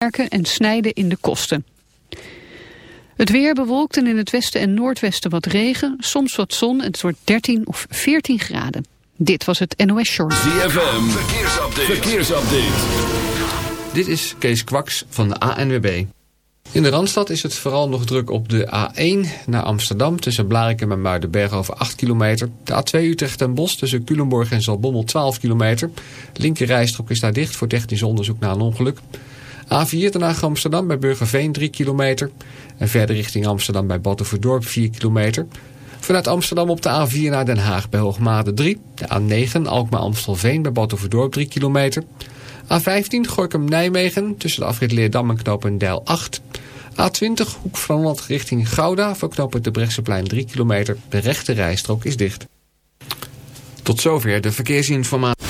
werken en snijden in de kosten. Het weer bewolkt en in het westen en noordwesten wat regen, soms wat zon en het wordt 13 of 14 graden. Dit was het NOS Short. ZFM, verkeersupdate. verkeersupdate. Dit is Kees Kwaks van de ANWB. In de Randstad is het vooral nog druk op de A1 naar Amsterdam... tussen Blarikum en Muidenberg over 8 kilometer. De A2 Utrecht en Bos tussen Culemborg en Zalbommel 12 kilometer. De linker rijstrook is daar dicht voor technisch onderzoek na een ongeluk. A4 daarna Amsterdam bij Burgerveen 3 kilometer. En verder richting Amsterdam bij Battenverdorp 4 kilometer. Vanuit Amsterdam op de A4 naar Den Haag bij Hoogmade 3. De A9 Alkmaar-Amstelveen bij Battenverdorp 3 kilometer. A15 Gorkum-Nijmegen tussen de afrit Leerdam en Knopendijl 8. A20 Hoek van Holland richting Gouda voor knopen de Brechtseplein 3 kilometer. De rechte rijstrook is dicht. Tot zover de verkeersinformatie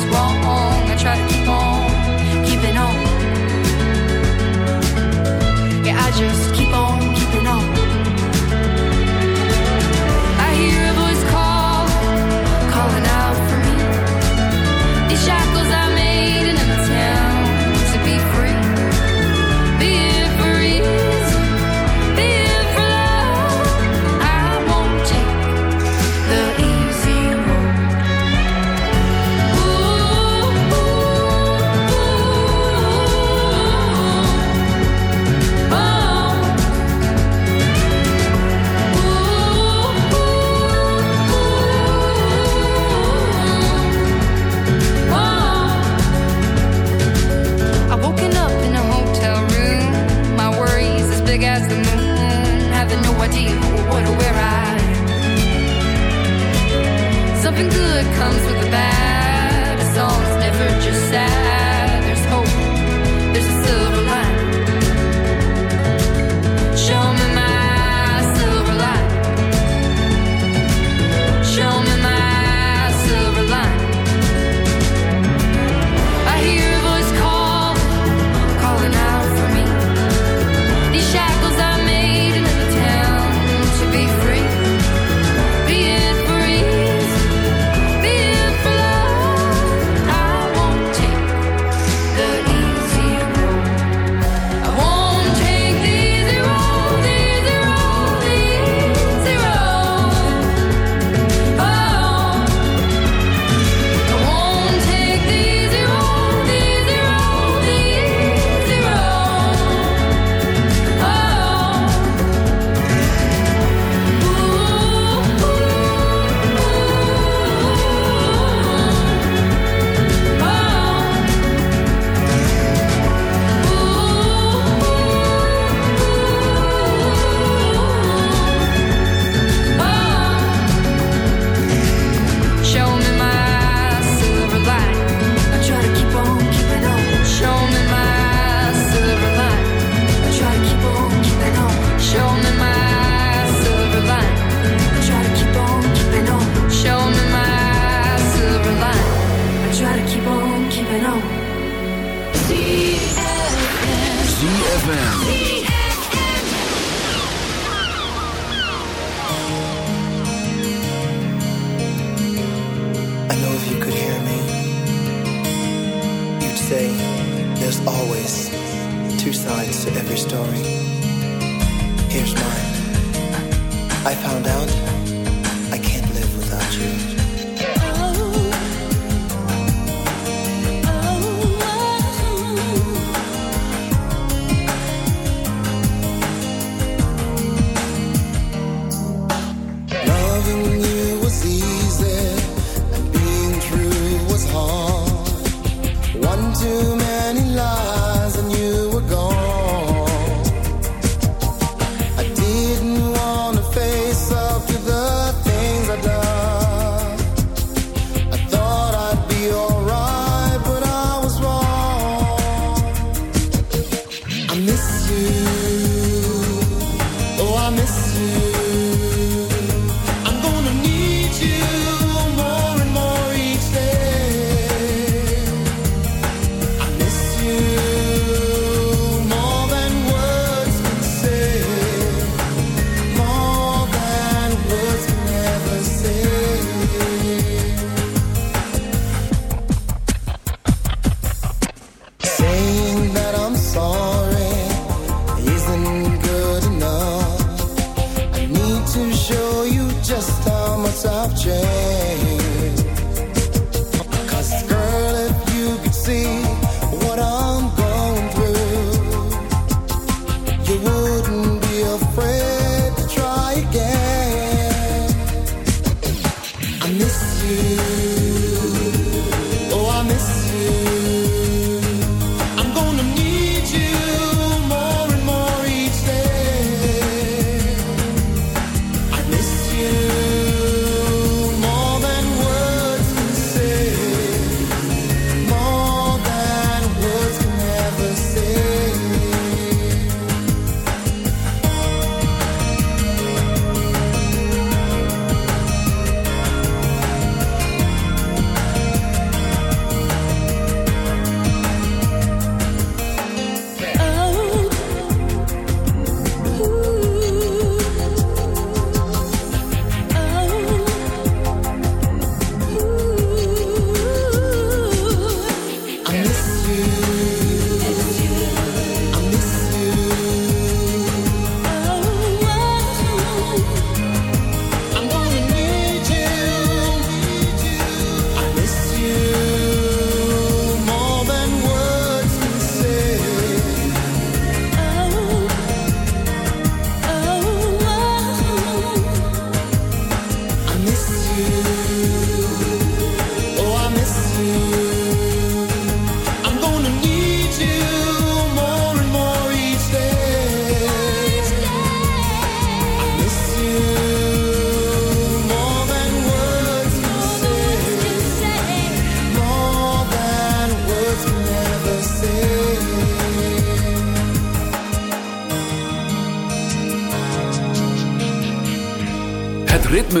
is wrong. I try to keep on keeping on. Yeah, I just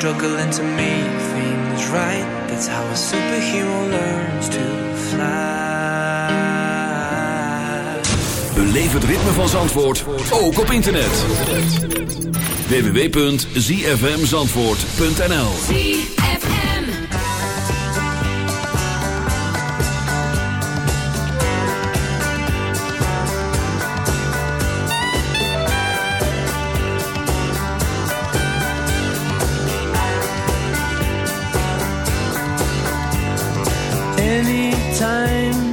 struggling to make things right. That's how a superhero learns to fly. Beleef het ritme van Zandvoort ook op internet. www.zfmzandvoort.nl time.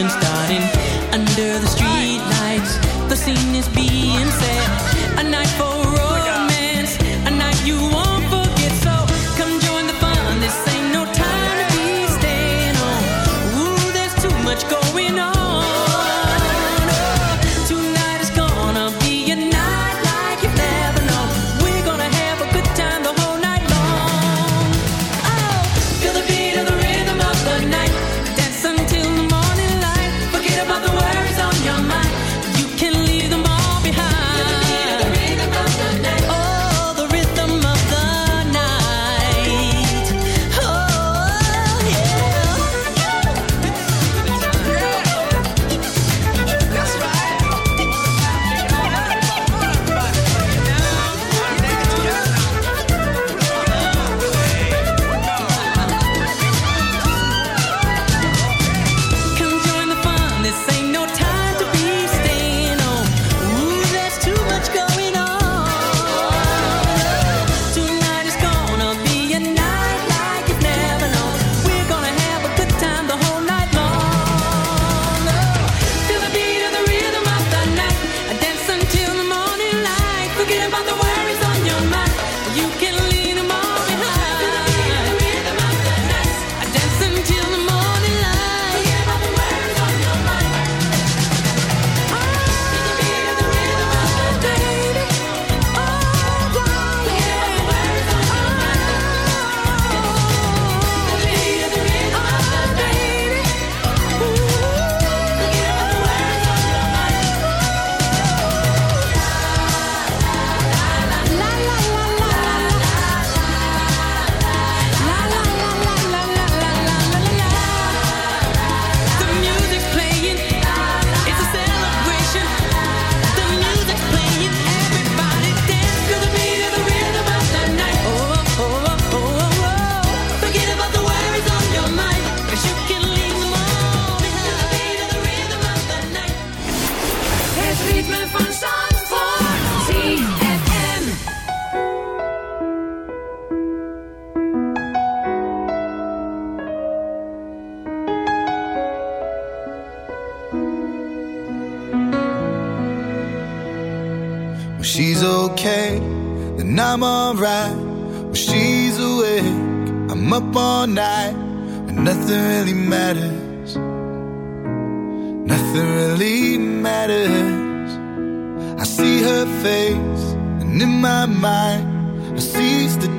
since time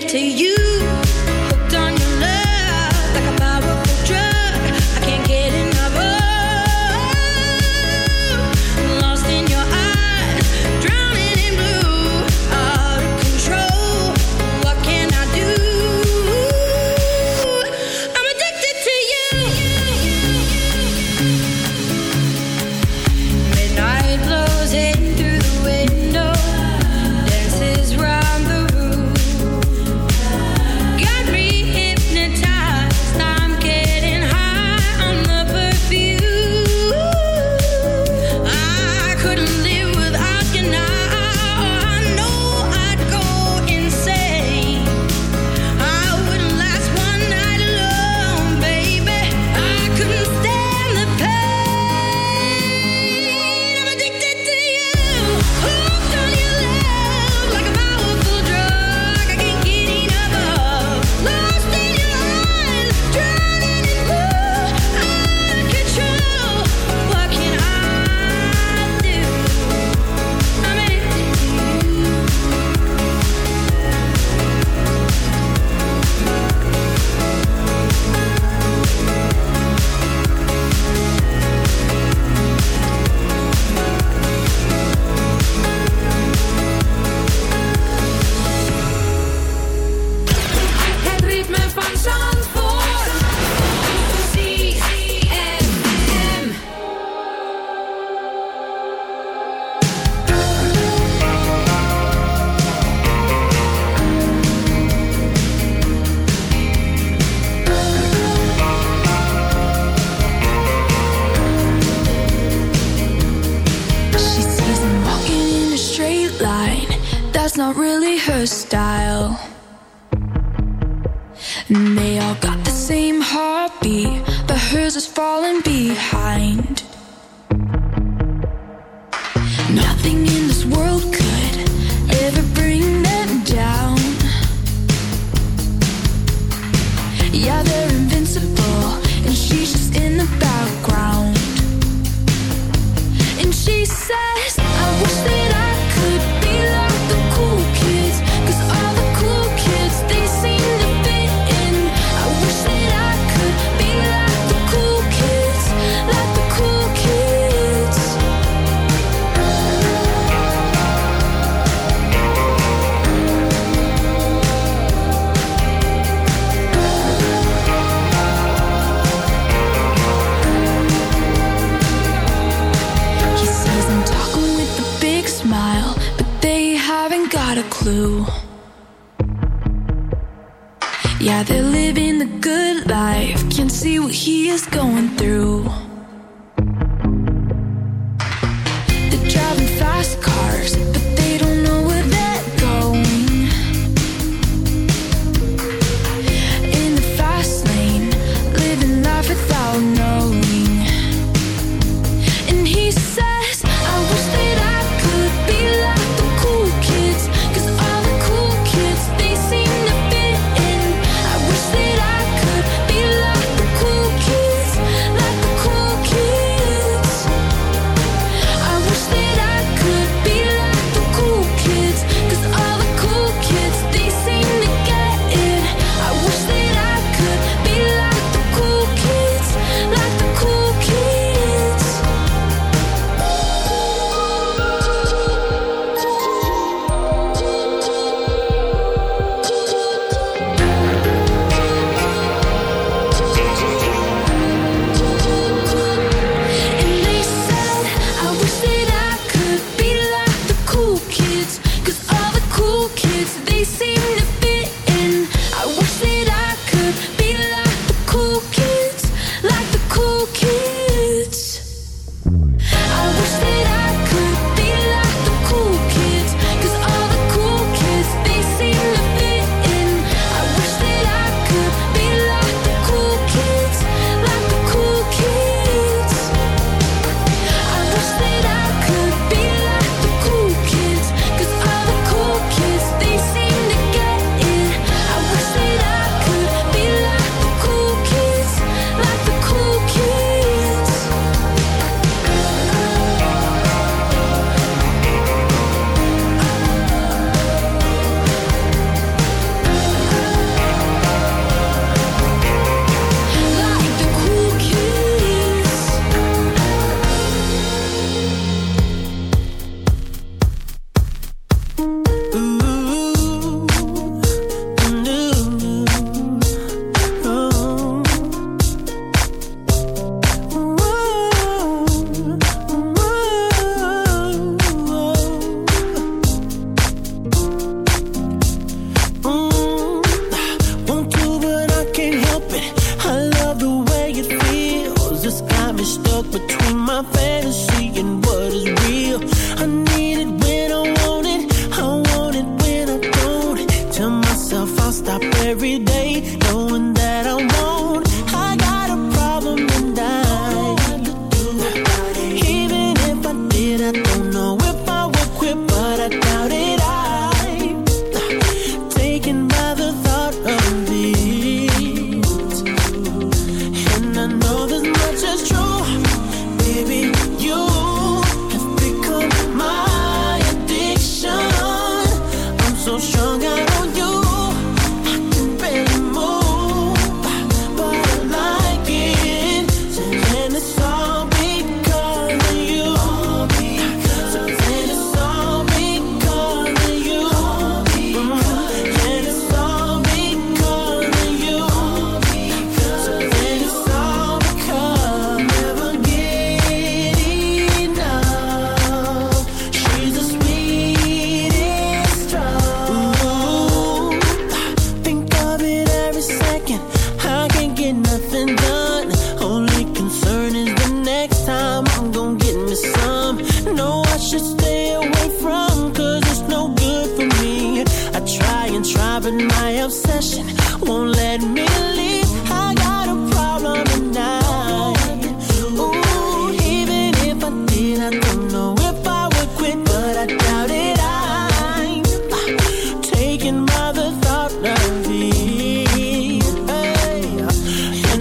To you.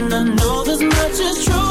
And I know this much is true.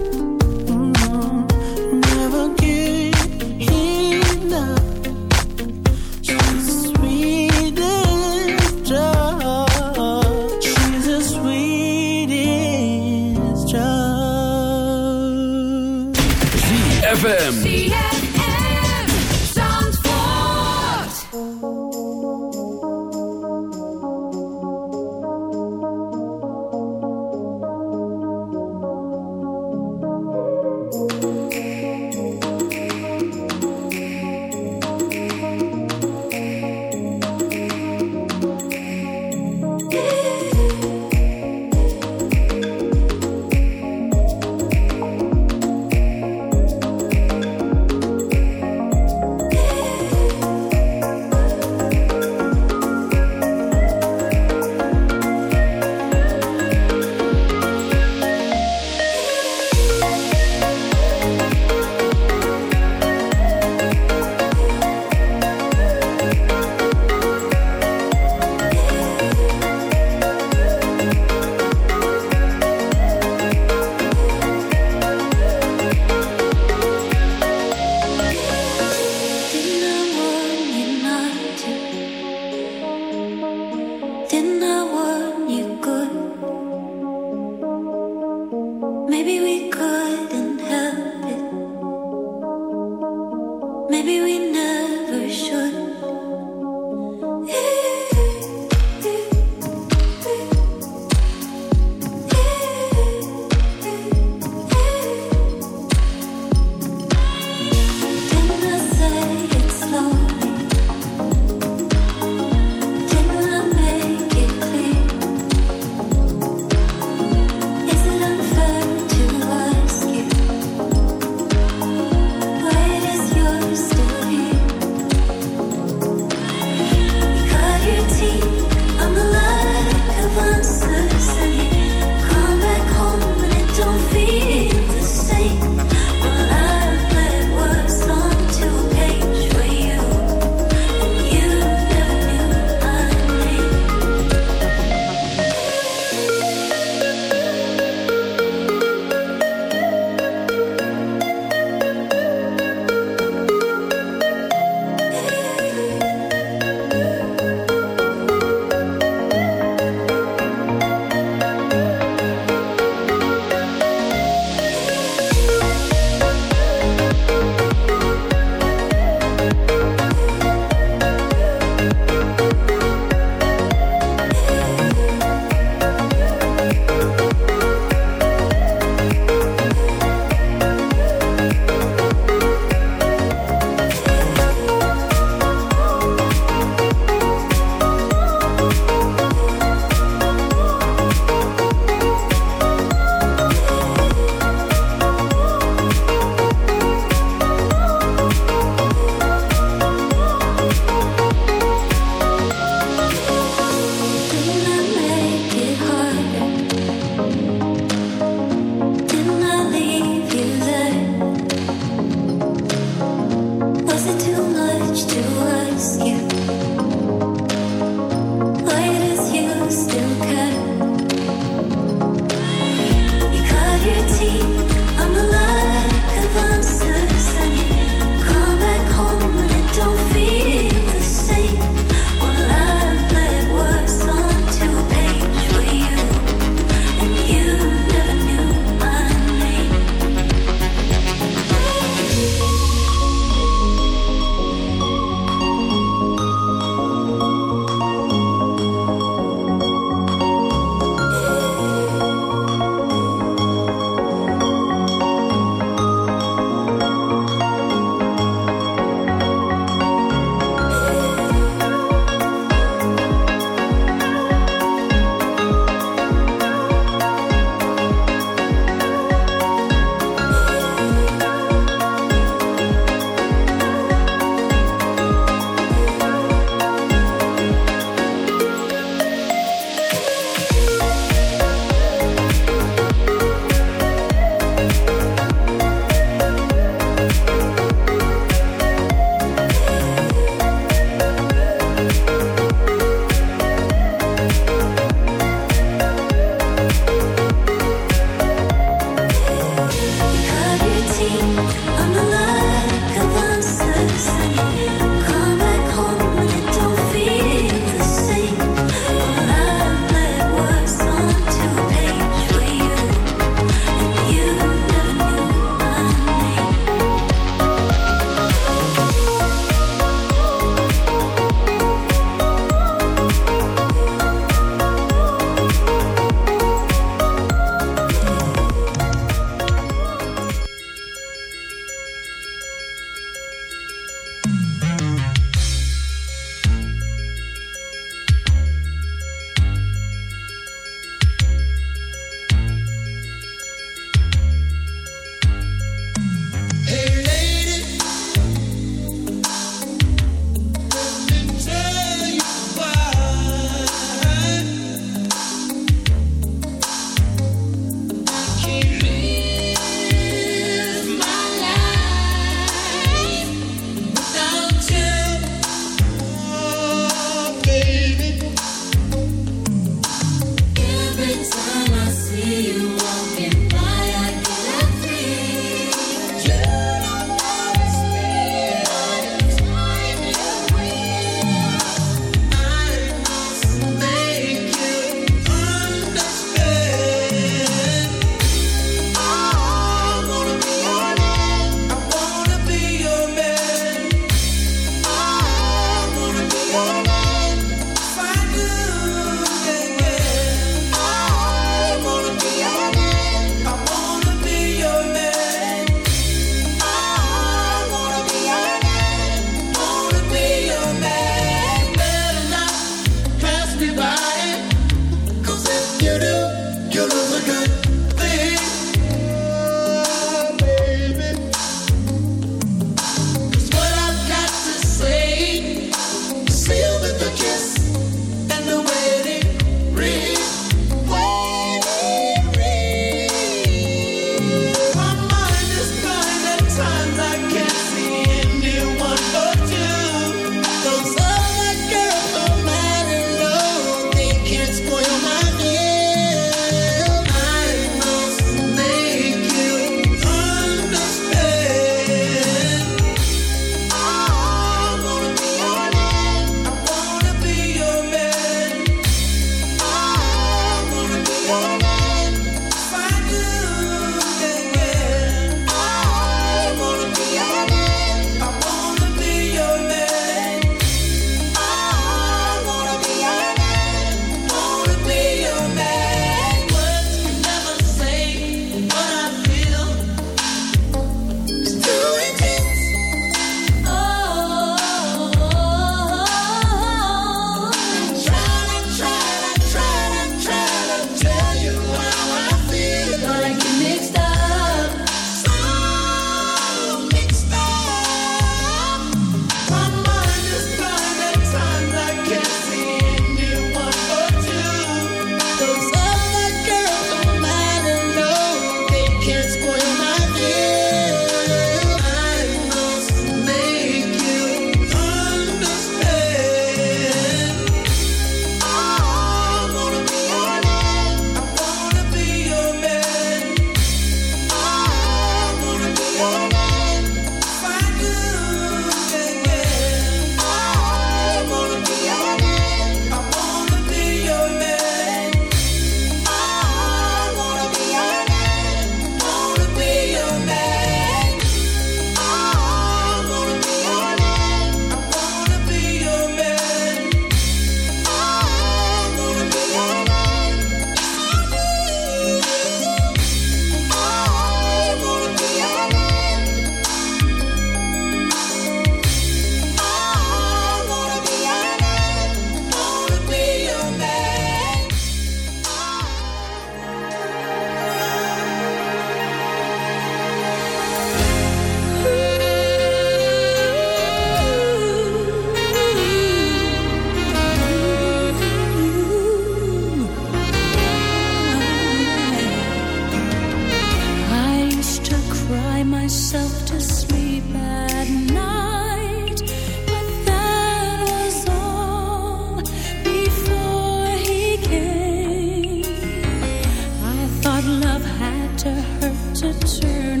Love had to hurt to turn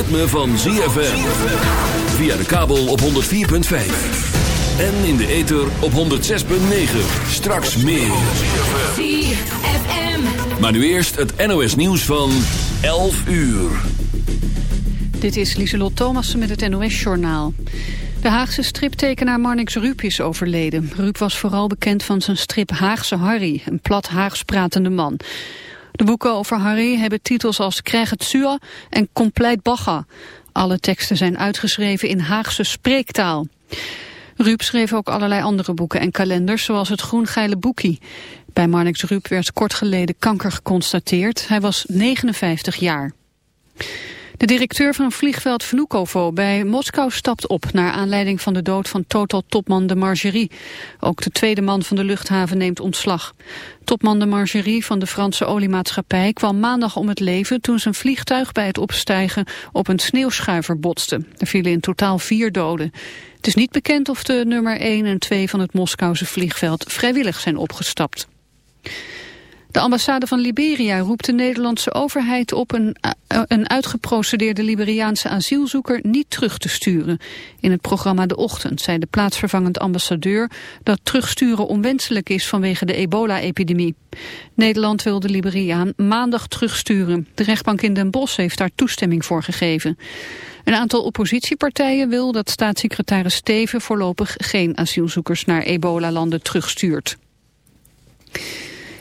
ritme van ZFM. Via de kabel op 104.5. En in de ether op 106.9. Straks meer. ZFM. Maar nu eerst het NOS nieuws van 11 uur. Dit is Lieselot Thomassen met het NOS-journaal. De Haagse striptekenaar Marnix Ruup is overleden. Ruup was vooral bekend van zijn strip Haagse Harry, een plat Haags pratende man. De boeken over Harry hebben titels als Krijg het Sua en Compleet Bagga. Alle teksten zijn uitgeschreven in Haagse spreektaal. Ruup schreef ook allerlei andere boeken en kalenders, zoals het Groen-Geile Boekie. Bij Marnix Ruup werd kort geleden kanker geconstateerd. Hij was 59 jaar. De directeur van vliegveld Vnukovo bij Moskou stapt op... naar aanleiding van de dood van Total-topman de Margerie. Ook de tweede man van de luchthaven neemt ontslag. Topman de Margerie van de Franse oliemaatschappij... kwam maandag om het leven toen zijn vliegtuig bij het opstijgen... op een sneeuwschuiver botste. Er vielen in totaal vier doden. Het is niet bekend of de nummer 1 en 2 van het Moskouse vliegveld... vrijwillig zijn opgestapt. De ambassade van Liberia roept de Nederlandse overheid op een, uh, een uitgeprocedeerde Liberiaanse asielzoeker niet terug te sturen. In het programma De Ochtend zei de plaatsvervangend ambassadeur dat terugsturen onwenselijk is vanwege de ebola-epidemie. Nederland wil de Liberiaan maandag terugsturen. De rechtbank in Den Bosch heeft daar toestemming voor gegeven. Een aantal oppositiepartijen wil dat staatssecretaris Steven voorlopig geen asielzoekers naar ebola-landen terugstuurt.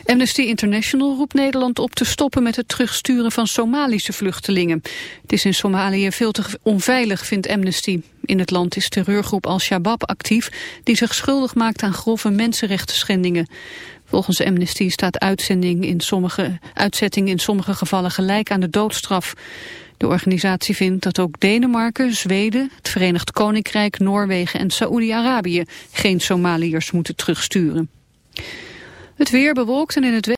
Amnesty International roept Nederland op te stoppen met het terugsturen van Somalische vluchtelingen. Het is in Somalië veel te onveilig, vindt Amnesty. In het land is terreurgroep Al-Shabaab actief, die zich schuldig maakt aan grove mensenrechten schendingen. Volgens Amnesty staat uitzending in sommige, uitzetting in sommige gevallen gelijk aan de doodstraf. De organisatie vindt dat ook Denemarken, Zweden, het Verenigd Koninkrijk, Noorwegen en Saoedi-Arabië geen Somaliërs moeten terugsturen. Het weer bewolkt en in het